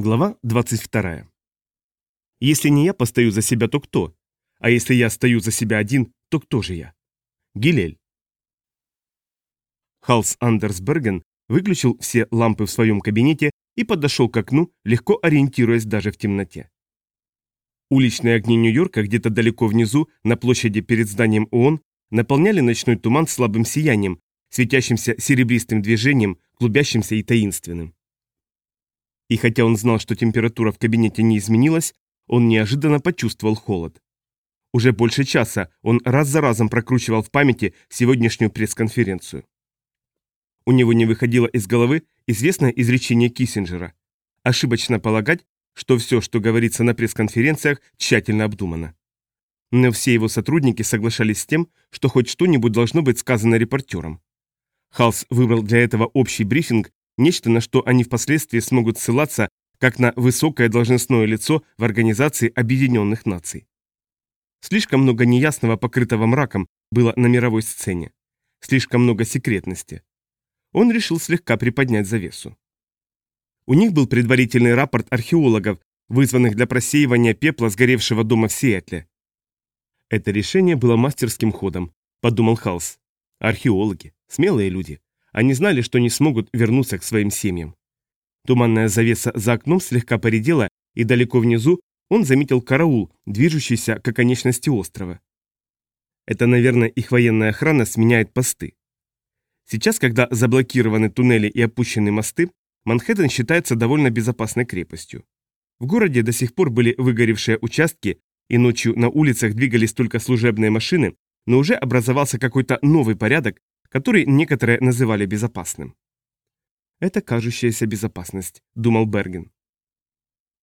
Глава 22. Если не я постою за себя, то кто? А если я стою за себя один, то кто же я? Гилель. Халс Андерсберген выключил все лампы в своем кабинете и подошел к окну, легко ориентируясь даже в темноте. Уличные огни Нью-Йорка где-то далеко внизу, на площади перед зданием ООН, наполняли ночной туман слабым сиянием, светящимся серебристым движением, клубящимся и таинственным. И хотя он знал, что температура в кабинете не изменилась, он неожиданно почувствовал холод. Уже больше часа он раз за разом прокручивал в памяти сегодняшнюю пресс-конференцию. У него не выходило из головы известное изречение Киссинджера. Ошибочно полагать, что все, что говорится на пресс-конференциях, тщательно обдумано. Но все его сотрудники соглашались с тем, что хоть что-нибудь должно быть сказано репортерам. Халс выбрал для этого общий брифинг Нечто, на что они впоследствии смогут ссылаться, как на высокое должностное лицо в Организации Объединенных Наций. Слишком много неясного, покрытого мраком, было на мировой сцене. Слишком много секретности. Он решил слегка приподнять завесу. У них был предварительный рапорт археологов, вызванных для просеивания пепла сгоревшего дома в Сиэтле. Это решение было мастерским ходом, подумал Халс. Археологи, смелые люди. Они знали, что не смогут вернуться к своим семьям. Туманная завеса за окном слегка поредела, и далеко внизу он заметил караул, движущийся к оконечности острова. Это, наверное, их военная охрана сменяет посты. Сейчас, когда заблокированы туннели и опущены мосты, Манхэттен считается довольно безопасной крепостью. В городе до сих пор были выгоревшие участки, и ночью на улицах двигались только служебные машины, но уже образовался какой-то новый порядок, который некоторые называли безопасным. «Это кажущаяся безопасность», — думал Берген.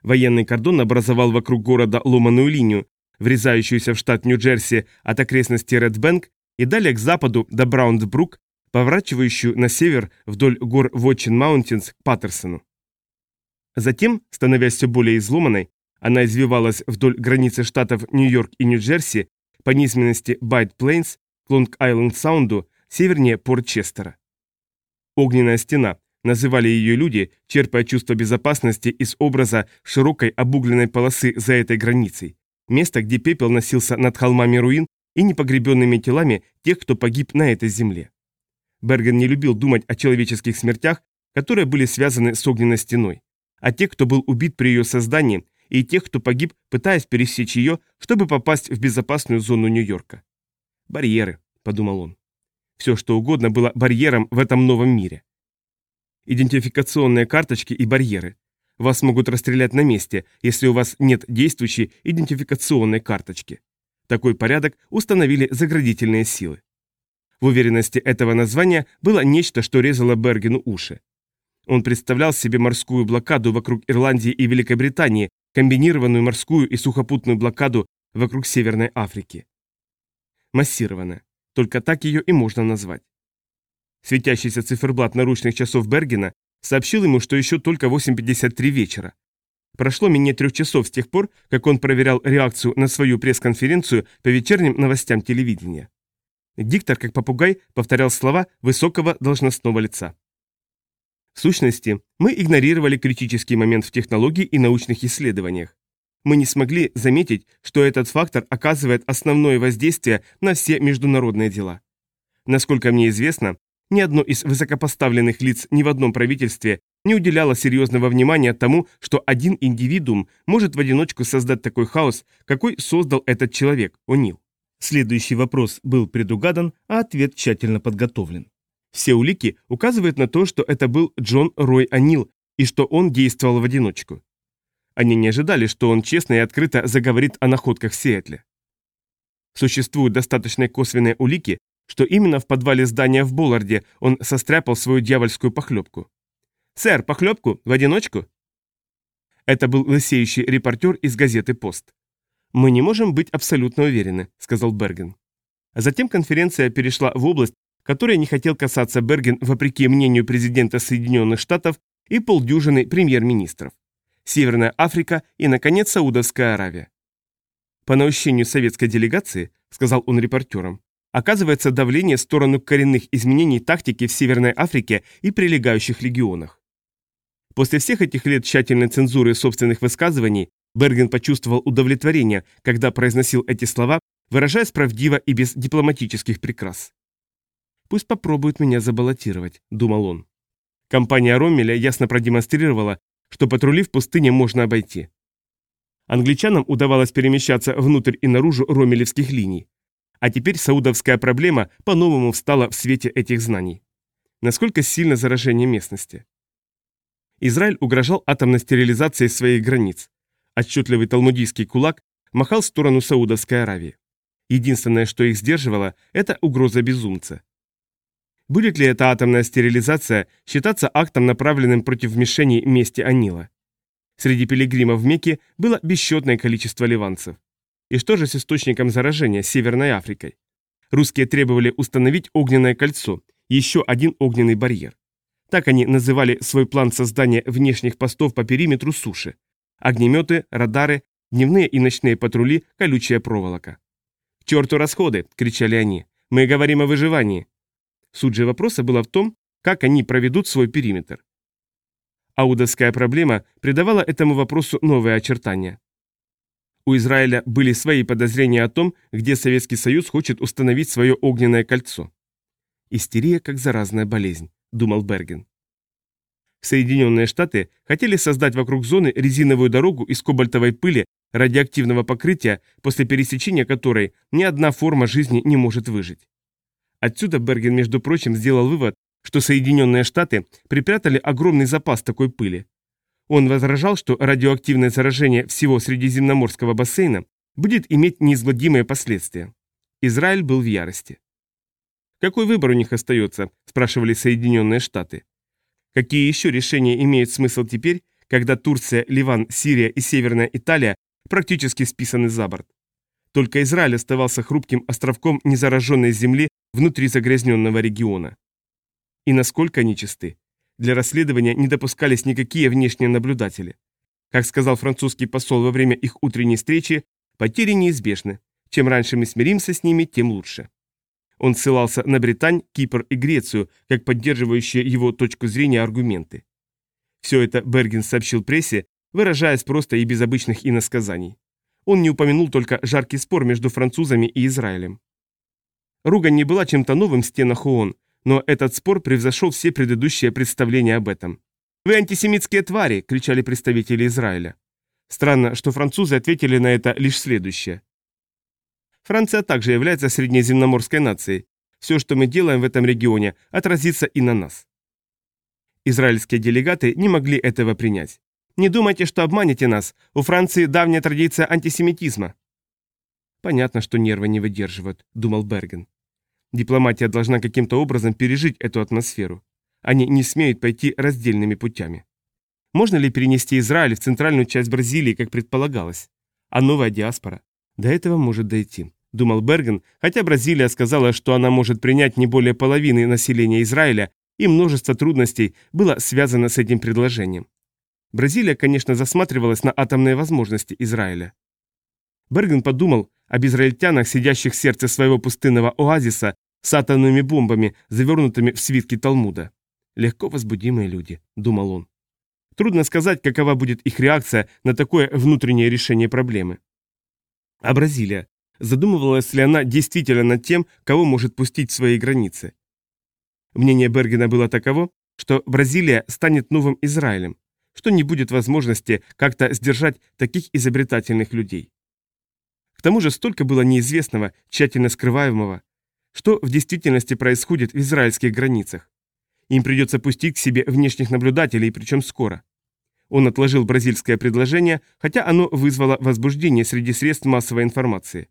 Военный кордон образовал вокруг города ломаную линию, врезающуюся в штат Нью-Джерси от окрестностей Редбэнк и далее к западу до Баундбрук, поворачивающую на север вдоль гор Вотчин Маунтинс к Паттерсону. Затем, становясь все более изломанной, она извивалась вдоль границы штатов Нью-Йорк и Нью-Джерси по низменности Байт Плейнс к Лонг-Айленд-Саунду севернее Порт-Честера. Огненная стена, называли ее люди, черпая чувство безопасности из образа широкой обугленной полосы за этой границей, место, где пепел носился над холмами руин и непогребенными телами тех, кто погиб на этой земле. Берген не любил думать о человеческих смертях, которые были связаны с огненной стеной, а тех, кто был убит при ее создании, и тех, кто погиб, пытаясь пересечь ее, чтобы попасть в безопасную зону Нью-Йорка. «Барьеры», — подумал он. Все, что угодно было барьером в этом новом мире. Идентификационные карточки и барьеры. Вас могут расстрелять на месте, если у вас нет действующей идентификационной карточки. Такой порядок установили заградительные силы. В уверенности этого названия было нечто, что резало Бергену уши. Он представлял себе морскую блокаду вокруг Ирландии и Великобритании, комбинированную морскую и сухопутную блокаду вокруг Северной Африки. Массированная. Только так ее и можно назвать. Светящийся циферблат наручных часов Бергена сообщил ему, что еще только 8.53 вечера. Прошло менее трех часов с тех пор, как он проверял реакцию на свою пресс-конференцию по вечерним новостям телевидения. Диктор, как попугай, повторял слова высокого должностного лица. В сущности, мы игнорировали критический момент в технологии и научных исследованиях мы не смогли заметить, что этот фактор оказывает основное воздействие на все международные дела. Насколько мне известно, ни одно из высокопоставленных лиц ни в одном правительстве не уделяло серьезного внимания тому, что один индивидуум может в одиночку создать такой хаос, какой создал этот человек, О'Нил. Следующий вопрос был предугадан, а ответ тщательно подготовлен. Все улики указывают на то, что это был Джон Рой О'Нил и что он действовал в одиночку. Они не ожидали, что он честно и открыто заговорит о находках в Сиэтле. Существуют достаточно косвенные улики, что именно в подвале здания в Болларде он состряпал свою дьявольскую похлебку. «Сэр, похлебку? В одиночку?» Это был лысеющий репортер из газеты «Пост». «Мы не можем быть абсолютно уверены», — сказал Берген. Затем конференция перешла в область, которой не хотел касаться Берген вопреки мнению президента Соединенных Штатов и полдюжины премьер-министров. Северная Африка и, наконец, Саудовская Аравия. По наущению советской делегации, сказал он репортерам, оказывается давление в сторону коренных изменений тактики в Северной Африке и прилегающих регионах. После всех этих лет тщательной цензуры собственных высказываний Берген почувствовал удовлетворение, когда произносил эти слова, выражаясь правдиво и без дипломатических прикрас. «Пусть попробуют меня забаллотировать», — думал он. Компания Роммеля ясно продемонстрировала, что патрули в пустыне можно обойти. Англичанам удавалось перемещаться внутрь и наружу ромелевских линий. А теперь саудовская проблема по-новому встала в свете этих знаний. Насколько сильно заражение местности? Израиль угрожал атомной стерилизацией своих границ. Отчетливый талмудийский кулак махал в сторону Саудовской Аравии. Единственное, что их сдерживало, это угроза безумца. Будет ли эта атомная стерилизация считаться актом, направленным против мишеней мести Анила? Среди пилигримов в Мекке было бесчетное количество ливанцев. И что же с источником заражения Северной Африкой? Русские требовали установить огненное кольцо, еще один огненный барьер. Так они называли свой план создания внешних постов по периметру суши. Огнеметы, радары, дневные и ночные патрули, колючая проволока. «К черту расходы!» – кричали они. «Мы говорим о выживании!» Суть же вопроса была в том, как они проведут свой периметр. Аудовская проблема придавала этому вопросу новые очертания. У Израиля были свои подозрения о том, где Советский Союз хочет установить свое огненное кольцо. «Истерия как заразная болезнь», — думал Берген. Соединенные Штаты хотели создать вокруг зоны резиновую дорогу из кобальтовой пыли, радиоактивного покрытия, после пересечения которой ни одна форма жизни не может выжить. Отсюда Берген, между прочим, сделал вывод, что Соединенные Штаты припрятали огромный запас такой пыли. Он возражал, что радиоактивное заражение всего Средиземноморского бассейна будет иметь неизгладимые последствия. Израиль был в ярости. «Какой выбор у них остается?» – спрашивали Соединенные Штаты. Какие еще решения имеют смысл теперь, когда Турция, Ливан, Сирия и Северная Италия практически списаны за борт? Только Израиль оставался хрупким островком незараженной земли внутри загрязненного региона. И насколько они чисты? Для расследования не допускались никакие внешние наблюдатели. Как сказал французский посол во время их утренней встречи, потери неизбежны. Чем раньше мы смиримся с ними, тем лучше. Он ссылался на Британь, Кипр и Грецию, как поддерживающие его точку зрения аргументы. Все это Бергин сообщил прессе, выражаясь просто и без обычных иносказаний. Он не упомянул только жаркий спор между французами и Израилем. Ругань не была чем-то новым в стенах ООН, но этот спор превзошел все предыдущие представления об этом. «Вы антисемитские твари!» – кричали представители Израиля. Странно, что французы ответили на это лишь следующее. Франция также является среднеземноморской нацией. Все, что мы делаем в этом регионе, отразится и на нас. Израильские делегаты не могли этого принять. Не думайте, что обманете нас. У Франции давняя традиция антисемитизма. Понятно, что нервы не выдерживают, думал Берген. Дипломатия должна каким-то образом пережить эту атмосферу. Они не смеют пойти раздельными путями. Можно ли перенести Израиль в центральную часть Бразилии, как предполагалось? А новая диаспора? До этого может дойти, думал Берген, хотя Бразилия сказала, что она может принять не более половины населения Израиля, и множество трудностей было связано с этим предложением. Бразилия, конечно, засматривалась на атомные возможности Израиля. Берген подумал об израильтянах, сидящих в сердце своего пустынного оазиса, с атомными бомбами, завернутыми в свитки Талмуда. Легко возбудимые люди, думал он. Трудно сказать, какова будет их реакция на такое внутреннее решение проблемы. А Бразилия? Задумывалась ли она действительно над тем, кого может пустить в свои границы? Мнение Бергена было таково, что Бразилия станет новым Израилем, что не будет возможности как-то сдержать таких изобретательных людей. К тому же столько было неизвестного, тщательно скрываемого, что в действительности происходит в израильских границах. Им придется пустить к себе внешних наблюдателей, причем скоро. Он отложил бразильское предложение, хотя оно вызвало возбуждение среди средств массовой информации.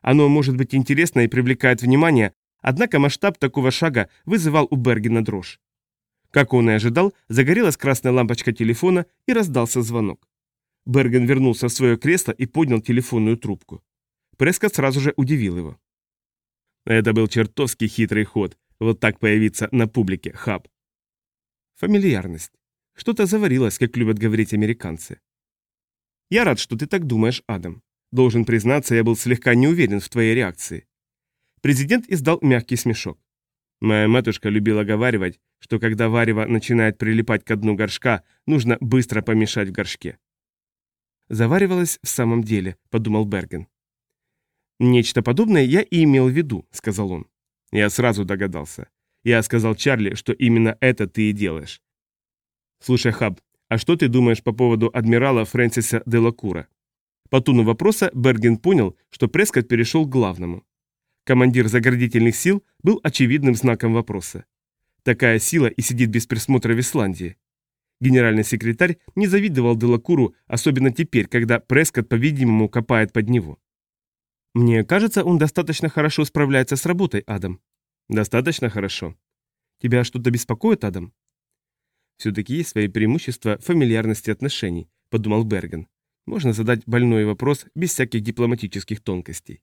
Оно может быть интересно и привлекает внимание, однако масштаб такого шага вызывал у Бергена дрожь. Как он и ожидал, загорелась красная лампочка телефона и раздался звонок. Берген вернулся в свое кресло и поднял телефонную трубку. Прескотт сразу же удивил его. Это был чертовски хитрый ход, вот так появиться на публике, хаб. Фамильярность. Что-то заварилось, как любят говорить американцы. Я рад, что ты так думаешь, Адам. Должен признаться, я был слегка не уверен в твоей реакции. Президент издал мягкий смешок. Моя матушка любила говаривать, что когда варево начинает прилипать к дну горшка, нужно быстро помешать в горшке. «Заваривалось в самом деле», — подумал Берген. «Нечто подобное я и имел в виду», — сказал он. Я сразу догадался. Я сказал Чарли, что именно это ты и делаешь. Слушай, Хаб, а что ты думаешь по поводу адмирала Фрэнсиса Делакура? По тону вопроса Берген понял, что Прескотт перешел к главному. Командир заградительных сил был очевидным знаком вопроса. Такая сила и сидит без присмотра в Исландии. Генеральный секретарь не завидовал Делакуру, особенно теперь, когда Прескотт, по-видимому, копает под него. «Мне кажется, он достаточно хорошо справляется с работой, Адам». «Достаточно хорошо». «Тебя что-то беспокоит, Адам?» «Все-таки есть свои преимущества фамильярности отношений», — подумал Берген. «Можно задать больной вопрос без всяких дипломатических тонкостей».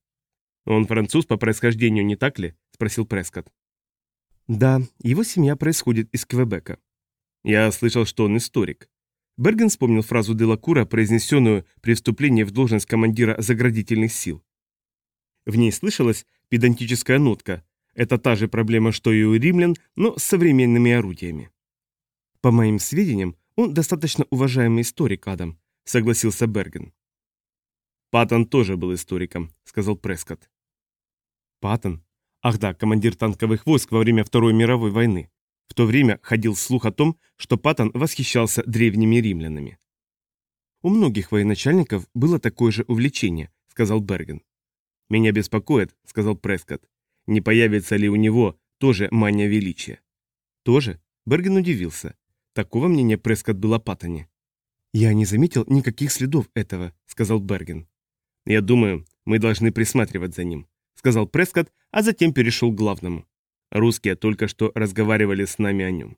«Он француз по происхождению, не так ли?» — спросил Прескотт. «Да, его семья происходит из Квебека». «Я слышал, что он историк». Берген вспомнил фразу Делакура, произнесенную при вступлении в должность командира заградительных сил. В ней слышалась педантическая нотка. Это та же проблема, что и у римлян, но с современными орудиями. «По моим сведениям, он достаточно уважаемый историк, Адам», — согласился Берген. «Паттон тоже был историком», — сказал Прескотт. «Паттон? Ах да, командир танковых войск во время Второй мировой войны. В то время ходил слух о том, что Паттон восхищался древними римлянами. «У многих военачальников было такое же увлечение», — сказал Берген. «Меня беспокоит», — сказал Прескотт, — «не появится ли у него тоже мания величия?» «Тоже?» — Берген удивился. Такого мнения Прескотт был о Паттоне. «Я не заметил никаких следов этого», — сказал Берген. «Я думаю, мы должны присматривать за ним», — сказал Прескотт, а затем перешел к главному. Русские только что разговаривали с нами о нем.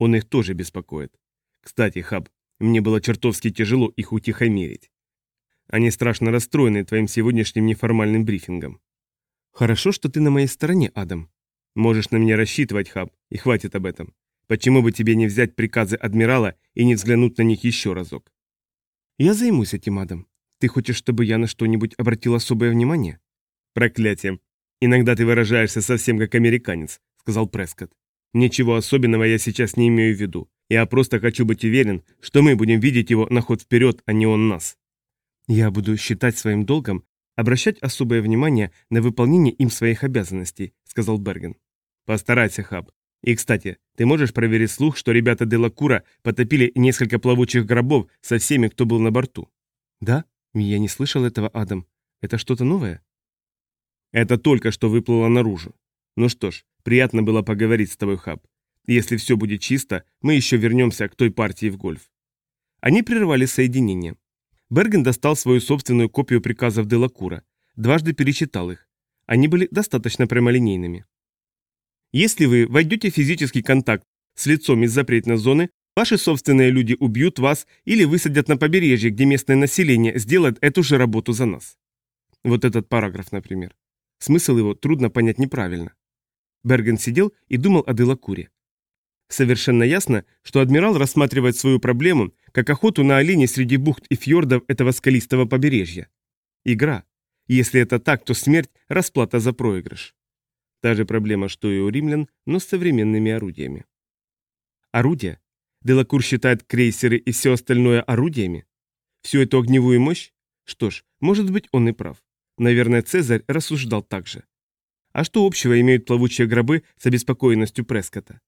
Он их тоже беспокоит. Кстати, Хаб, мне было чертовски тяжело их утихомирить. Они страшно расстроены твоим сегодняшним неформальным брифингом. Хорошо, что ты на моей стороне, Адам. Можешь на меня рассчитывать, Хаб, и хватит об этом. Почему бы тебе не взять приказы адмирала и не взглянуть на них еще разок? Я займусь этим, Адам. Ты хочешь, чтобы я на что-нибудь обратил особое внимание? Проклятие. Иногда ты выражаешься совсем как американец, сказал Прескотт. Ничего особенного я сейчас не имею в виду. Я просто хочу быть уверен, что мы будем видеть его на ход вперед, а не он нас. Я буду считать своим долгом обращать особое внимание на выполнение им своих обязанностей, сказал Берген. Постарайся, Хаб. И, кстати, ты можешь проверить слух, что ребята Делакура потопили несколько плавучих гробов со всеми, кто был на борту? Да? Я не слышал этого, Адам. Это что-то новое? Это только что выплыло наружу. Ну что ж, приятно было поговорить с тобой, Хаб. Если все будет чисто, мы еще вернемся к той партии в гольф. Они прервали соединение. Берген достал свою собственную копию приказов Делакура, дважды перечитал их. Они были достаточно прямолинейными. Если вы войдете в физический контакт с лицом из запретной зоны, ваши собственные люди убьют вас или высадят на побережье, где местное население сделает эту же работу за нас. Вот этот параграф, например. Смысл его трудно понять неправильно. Берген сидел и думал о Делакуре. Совершенно ясно, что адмирал рассматривает свою проблему как охоту на оленей среди бухт и фьордов этого скалистого побережья. Игра. Если это так, то смерть – расплата за проигрыш. Та же проблема, что и у римлян, но с современными орудиями. Орудия? Делакур считает крейсеры и все остальное орудиями? Всю эту огневую мощь? Что ж, может быть, он и прав. Наверное, Цезарь рассуждал так же. А что общего имеют плавучие гробы с обеспокоенностью Прескота?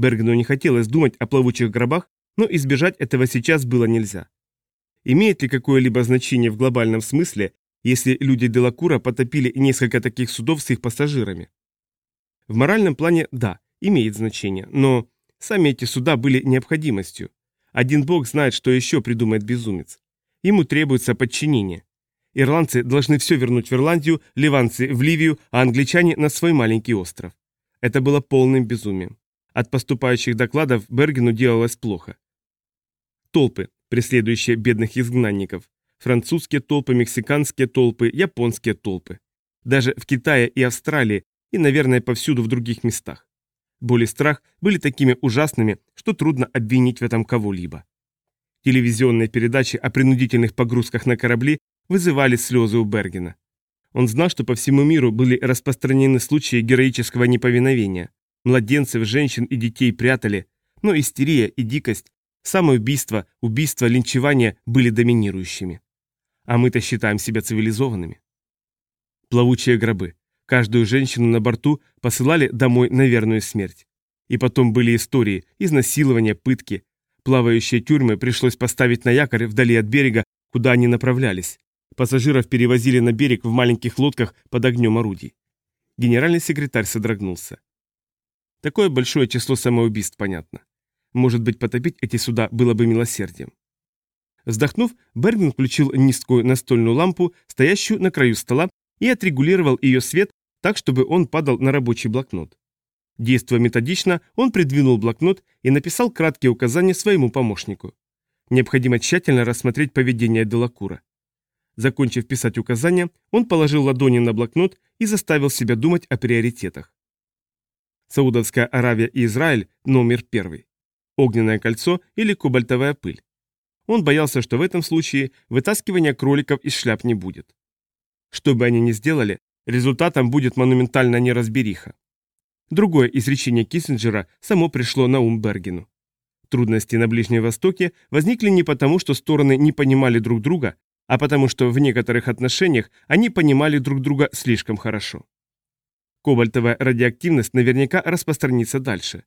Бергену не хотелось думать о плавучих гробах, но избежать этого сейчас было нельзя. Имеет ли какое-либо значение в глобальном смысле, если люди Делакура потопили несколько таких судов с их пассажирами? В моральном плане – да, имеет значение, но сами эти суда были необходимостью. Один бог знает, что еще придумает безумец. Ему требуется подчинение. Ирландцы должны все вернуть в Ирландию, ливанцы – в Ливию, а англичане – на свой маленький остров. Это было полным безумием. От поступающих докладов Бергену делалось плохо. Толпы, преследующие бедных изгнанников. Французские толпы, мексиканские толпы, японские толпы. Даже в Китае и Австралии, и, наверное, повсюду в других местах. Боль и страх были такими ужасными, что трудно обвинить в этом кого-либо. Телевизионные передачи о принудительных погрузках на корабли вызывали слезы у Бергена. Он знал, что по всему миру были распространены случаи героического неповиновения, Младенцев, женщин и детей прятали, но истерия и дикость, самоубийство, убийство, линчевание были доминирующими. А мы-то считаем себя цивилизованными. Плавучие гробы. Каждую женщину на борту посылали домой на верную смерть. И потом были истории, изнасилования, пытки. Плавающие тюрьмы пришлось поставить на якорь вдали от берега, куда они направлялись. Пассажиров перевозили на берег в маленьких лодках под огнем орудий. Генеральный секретарь содрогнулся. Такое большое число самоубийств понятно. Может быть, потопить эти суда было бы милосердием. Вздохнув, Берген включил низкую настольную лампу, стоящую на краю стола, и отрегулировал ее свет так, чтобы он падал на рабочий блокнот. Действуя методично, он придвинул блокнот и написал краткие указания своему помощнику. Необходимо тщательно рассмотреть поведение Делакура. Закончив писать указания, он положил ладони на блокнот и заставил себя думать о приоритетах. Саудовская Аравия и Израиль номер первый. Огненное кольцо или кобальтовая пыль. Он боялся, что в этом случае вытаскивания кроликов из шляп не будет. Что бы они ни сделали, результатом будет монументальная неразбериха. Другое изречение Киссинджера само пришло на ум Бергену. Трудности на Ближнем Востоке возникли не потому, что стороны не понимали друг друга, а потому что в некоторых отношениях они понимали друг друга слишком хорошо. Кобальтовая радиоактивность наверняка распространится дальше.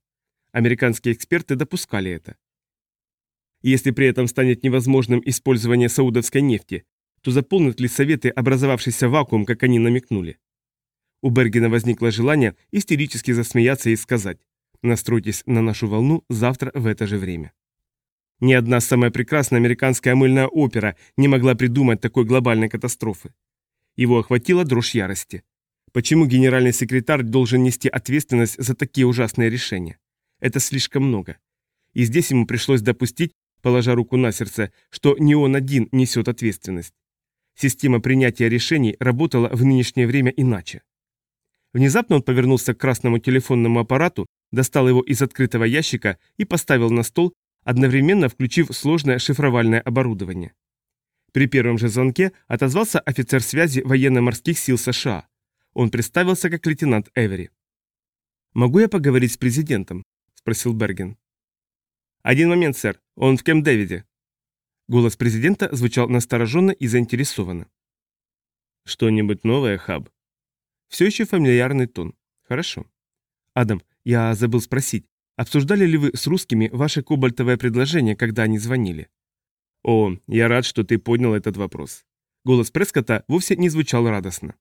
Американские эксперты допускали это. Если при этом станет невозможным использование саудовской нефти, то заполнят ли Советы образовавшийся вакуум, как они намекнули? У Бергена возникло желание истерически засмеяться и сказать «Настройтесь на нашу волну завтра в это же время». Ни одна самая прекрасная американская мыльная опера не могла придумать такой глобальной катастрофы. Его охватила дрожь ярости. Почему генеральный секретарь должен нести ответственность за такие ужасные решения? Это слишком много. И здесь ему пришлось допустить, положа руку на сердце, что не он один несет ответственность. Система принятия решений работала в нынешнее время иначе. Внезапно он повернулся к красному телефонному аппарату, достал его из открытого ящика и поставил на стол, одновременно включив сложное шифровальное оборудование. При первом же звонке отозвался офицер связи военно-морских сил США. Он представился как лейтенант Эвери. «Могу я поговорить с президентом?» – спросил Берген. «Один момент, сэр. Он в Кемп-Дэвиде». Голос президента звучал настороженно и заинтересованно. «Что-нибудь новое, Хаб?» Все еще фамильярный тон. Хорошо. Адам, я забыл спросить, обсуждали ли вы с русскими ваше кобальтовое предложение, когда они звонили? О, я рад, что ты поднял этот вопрос. Голос Прескота вовсе не звучал радостно.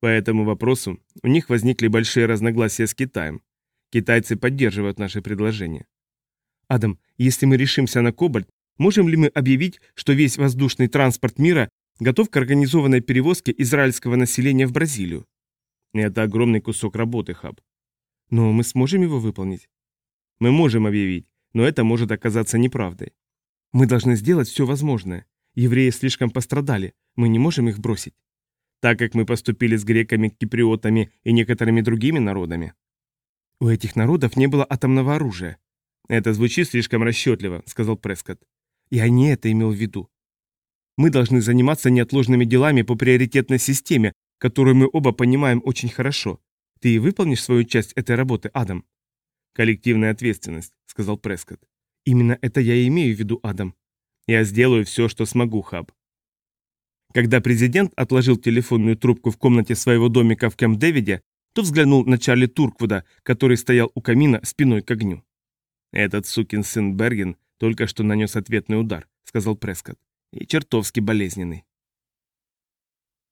По этому вопросу у них возникли большие разногласия с Китаем. Китайцы поддерживают наше предложение. Адам, если мы решимся на кобальт, можем ли мы объявить, что весь воздушный транспорт мира готов к организованной перевозке израильского населения в Бразилию? Это огромный кусок работы, Хаб. Но мы сможем его выполнить? Мы можем объявить, но это может оказаться неправдой. Мы должны сделать все возможное. Евреи слишком пострадали, мы не можем их бросить. Так как мы поступили с греками, киприотами и некоторыми другими народами. У этих народов не было атомного оружия. Это звучит слишком расчетливо, сказал Прескотт. Я не это имел в виду. Мы должны заниматься неотложными делами по приоритетной системе, которую мы оба понимаем очень хорошо. Ты выполнишь свою часть этой работы, Адам?» «Коллективная ответственность», — сказал Прескотт. «Именно это я и имею в виду, Адам. Я сделаю все, что смогу, Хаб». Когда президент отложил телефонную трубку в комнате своего домика в Кэмп-Дэвиде, то взглянул на Чарли Турквуда, который стоял у камина спиной к огню. «Этот сукин сын Берген только что нанес ответный удар», — сказал Прескотт. «И чертовски болезненный».